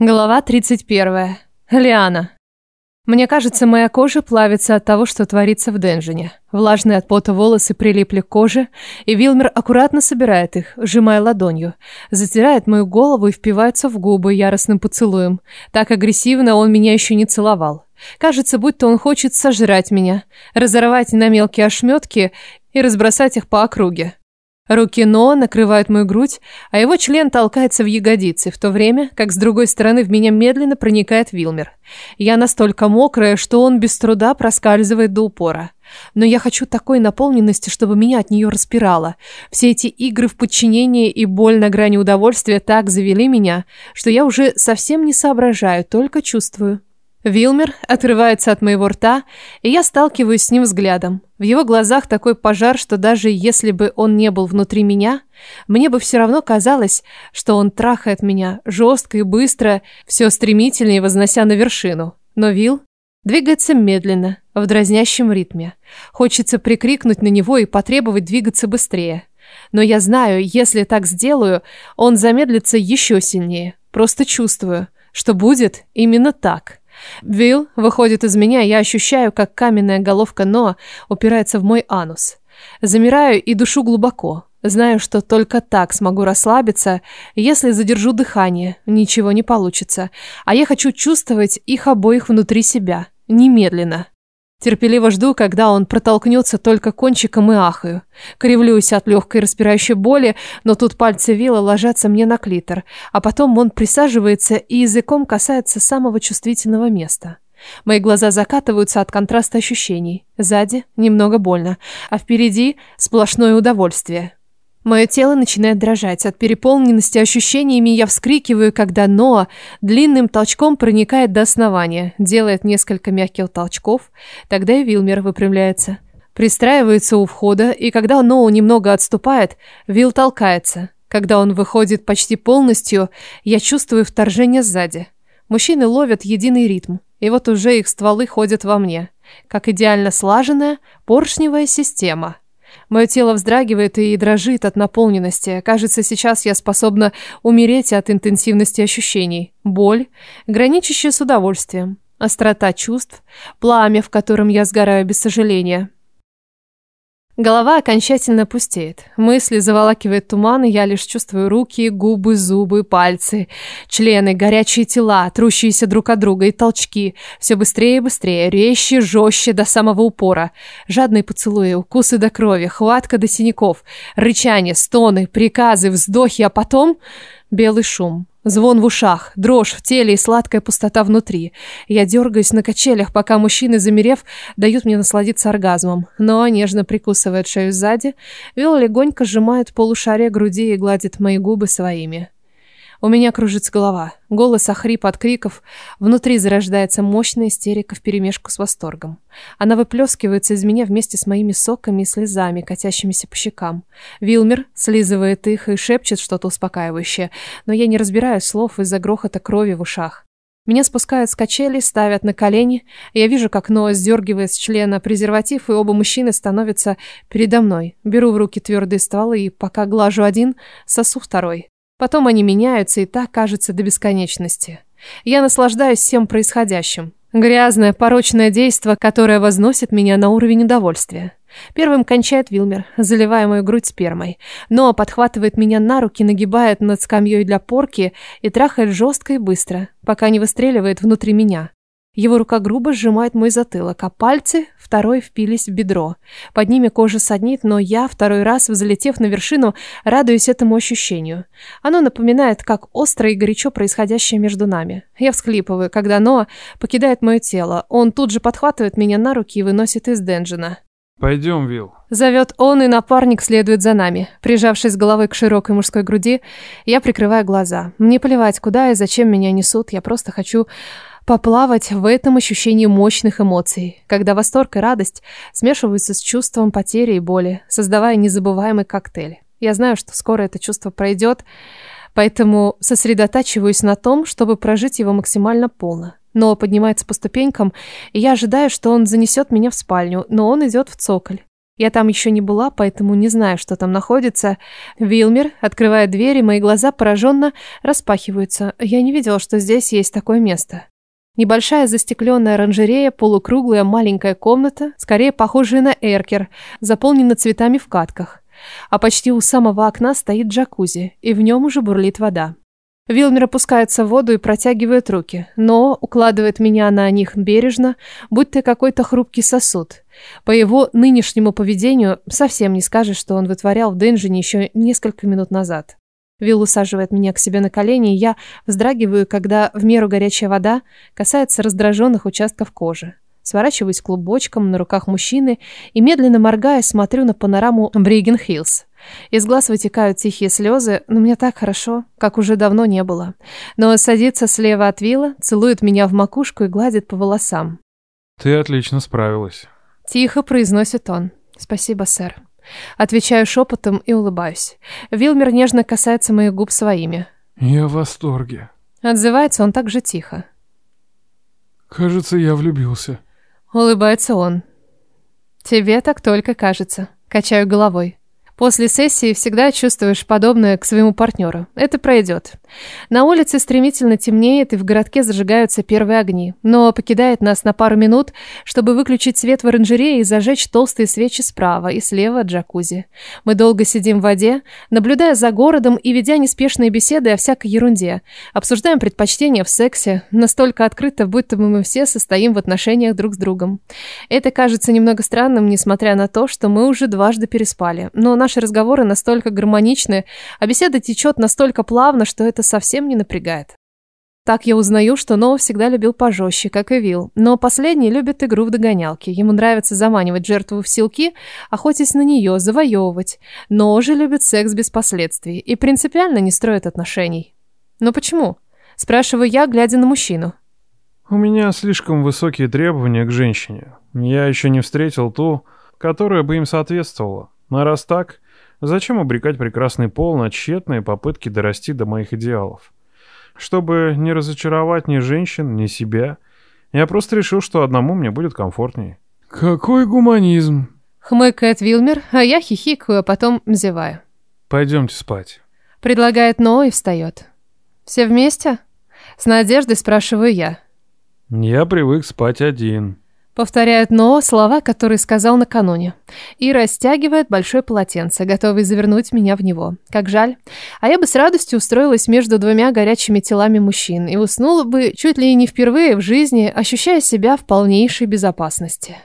Глава 31. Лиана. Мне кажется, моя кожа плавится от того, что творится в Денжине. Влажные от пота волосы прилипли к коже, и Вилмер аккуратно собирает их, сжимая ладонью. Затирает мою голову и впивается в губы яростным поцелуем. Так агрессивно он меня еще не целовал. Кажется, будто он хочет сожрать меня, разорвать на мелкие ошметки и разбросать их по округе. Руки Но накрывают мою грудь, а его член толкается в ягодицы, в то время как с другой стороны в меня медленно проникает Вилмер. Я настолько мокрая, что он без труда проскальзывает до упора. Но я хочу такой наполненности, чтобы меня от нее распирало. Все эти игры в подчинении и боль на грани удовольствия так завели меня, что я уже совсем не соображаю, только чувствую. Вилмер отрывается от моего рта, и я сталкиваюсь с ним взглядом. В его глазах такой пожар, что даже если бы он не был внутри меня, мне бы все равно казалось, что он трахает меня жестко и быстро, все стремительнее вознося на вершину. Но Вил двигается медленно, в дразнящем ритме. Хочется прикрикнуть на него и потребовать двигаться быстрее. Но я знаю, если так сделаю, он замедлится еще сильнее. Просто чувствую, что будет именно так. Вилл выходит из меня, я ощущаю, как каменная головка Ноа упирается в мой анус. Замираю и душу глубоко. Знаю, что только так смогу расслабиться, если задержу дыхание, ничего не получится. А я хочу чувствовать их обоих внутри себя, немедленно. Терпеливо жду, когда он протолкнется только кончиком и ахаю. Кривлюсь от легкой распирающей боли, но тут пальцы Вилла ложатся мне на клитор, а потом он присаживается и языком касается самого чувствительного места. Мои глаза закатываются от контраста ощущений. Сзади немного больно, а впереди сплошное удовольствие. Мое тело начинает дрожать. От переполненности ощущениями я вскрикиваю, когда Ноа длинным толчком проникает до основания, делает несколько мягких толчков. Тогда и Вилмер выпрямляется. Пристраивается у входа, и когда Ноа немного отступает, Вил толкается. Когда он выходит почти полностью, я чувствую вторжение сзади. Мужчины ловят единый ритм, и вот уже их стволы ходят во мне, как идеально слаженная поршневая система – Мое тело вздрагивает и дрожит от наполненности. Кажется, сейчас я способна умереть от интенсивности ощущений. Боль, граничащая с удовольствием. Острота чувств, пламя, в котором я сгораю без сожаления. Голова окончательно пустеет. Мысли заволакивает туман, и я лишь чувствую руки, губы, зубы, пальцы, члены, горячие тела, трущиеся друг от друга и толчки. Все быстрее и быстрее, резче, жестче до самого упора. Жадные поцелуи, укусы до крови, хватка до синяков, рычание, стоны, приказы, вздохи, а потом белый шум. Звон в ушах, дрожь в теле и сладкая пустота внутри. Я дергаюсь на качелях, пока мужчины, замерев, дают мне насладиться оргазмом. Но нежно прикусывает шею сзади, Вилл легонько сжимает полушарие груди и гладит мои губы своими. У меня кружится голова. Голос охрип от криков. Внутри зарождается мощная истерика вперемешку с восторгом. Она выплескивается из меня вместе с моими соками и слезами, катящимися по щекам. Вилмер слизывает их и шепчет что-то успокаивающее, но я не разбираю слов из-за грохота крови в ушах. Меня спускают с качелей, ставят на колени. Я вижу, как Ноа сдергивает с члена презерватив, и оба мужчины становятся передо мной. Беру в руки твердые стволы, и пока глажу один, сосу второй. Потом они меняются, и так кажется до бесконечности. Я наслаждаюсь всем происходящим. Грязное, порочное действо, которое возносит меня на уровень удовольствия. Первым кончает Вилмер, заливая мою грудь спермой. Но подхватывает меня на руки, нагибает над скамьей для порки и трахает жестко и быстро, пока не выстреливает внутри меня. Его рука грубо сжимает мой затылок, а пальцы второй впились в бедро. Под ними кожа саднит, но я, второй раз, взлетев на вершину, радуюсь этому ощущению. Оно напоминает, как остро и горячо происходящее между нами. Я всхлипываю, когда Ноа покидает мое тело. Он тут же подхватывает меня на руки и выносит из денджина. «Пойдем, Вил. Зовет он, и напарник следует за нами. Прижавшись головой к широкой мужской груди, я прикрываю глаза. Мне плевать, куда и зачем меня несут, я просто хочу поплавать в этом ощущении мощных эмоций, когда восторг и радость смешиваются с чувством потери и боли, создавая незабываемый коктейль. Я знаю, что скоро это чувство пройдет, поэтому сосредотачиваюсь на том, чтобы прожить его максимально полно. Но поднимается по ступенькам, и я ожидаю, что он занесет меня в спальню, но он идет в цоколь. Я там еще не была, поэтому не знаю, что там находится. Вилмер открывает дверь, и мои глаза пораженно распахиваются. Я не видела, что здесь есть такое место. Небольшая застекленная оранжерея, полукруглая маленькая комната, скорее похожая на эркер, заполнена цветами в катках. А почти у самого окна стоит джакузи, и в нем уже бурлит вода. Вилмер опускается в воду и протягивает руки, но укладывает меня на них бережно, будто какой-то хрупкий сосуд. По его нынешнему поведению совсем не скажешь, что он вытворял в Денжине еще несколько минут назад. Вилл усаживает меня к себе на колени, и я вздрагиваю, когда в меру горячая вода касается раздраженных участков кожи. Сворачиваюсь клубочком на руках мужчины и, медленно моргая, смотрю на панораму Брейген-Хиллз. Из глаз вытекают тихие слезы, но мне так хорошо, как уже давно не было. Но садится слева от Вилла, целует меня в макушку и гладит по волосам. «Ты отлично справилась». Тихо произносит он. «Спасибо, сэр». Отвечаю шепотом и улыбаюсь. Вилмер нежно касается моих губ своими. «Я в восторге». Отзывается он так же тихо. «Кажется, я влюбился». Улыбается он. «Тебе так только кажется». Качаю головой. После сессии всегда чувствуешь подобное к своему партнеру. Это пройдет. На улице стремительно темнеет, и в городке зажигаются первые огни. Но покидает нас на пару минут, чтобы выключить свет в оранжерее и зажечь толстые свечи справа и слева от джакузи. Мы долго сидим в воде, наблюдая за городом и ведя неспешные беседы о всякой ерунде. Обсуждаем предпочтения в сексе, настолько открыто, будто бы мы все состоим в отношениях друг с другом. Это кажется немного странным, несмотря на то, что мы уже дважды переспали. Но наш Наши разговоры настолько гармоничны, а беседа течет настолько плавно, что это совсем не напрягает. Так я узнаю, что Ноу всегда любил пожестче, как и Вил. Но последний любит игру в догонялки. Ему нравится заманивать жертву в силки, охотясь на нее, завоевывать. Но же любит секс без последствий и принципиально не строит отношений. Но почему? Спрашиваю я, глядя на мужчину. У меня слишком высокие требования к женщине. Я еще не встретил ту, которая бы им соответствовала. А раз так, зачем обрекать прекрасный пол на тщетные попытки дорасти до моих идеалов? Чтобы не разочаровать ни женщин, ни себя, я просто решил, что одному мне будет комфортнее. Какой гуманизм! Хмыкает Вилмер, а я хихикаю, а потом зеваю. Пойдемте спать. Предлагает Но и встает. Все вместе? С надеждой спрашиваю я. Я привык спать один. Повторяет Но слова, которые сказал накануне. И растягивает большое полотенце, готовый завернуть меня в него. Как жаль. А я бы с радостью устроилась между двумя горячими телами мужчин и уснула бы чуть ли не впервые в жизни, ощущая себя в полнейшей безопасности.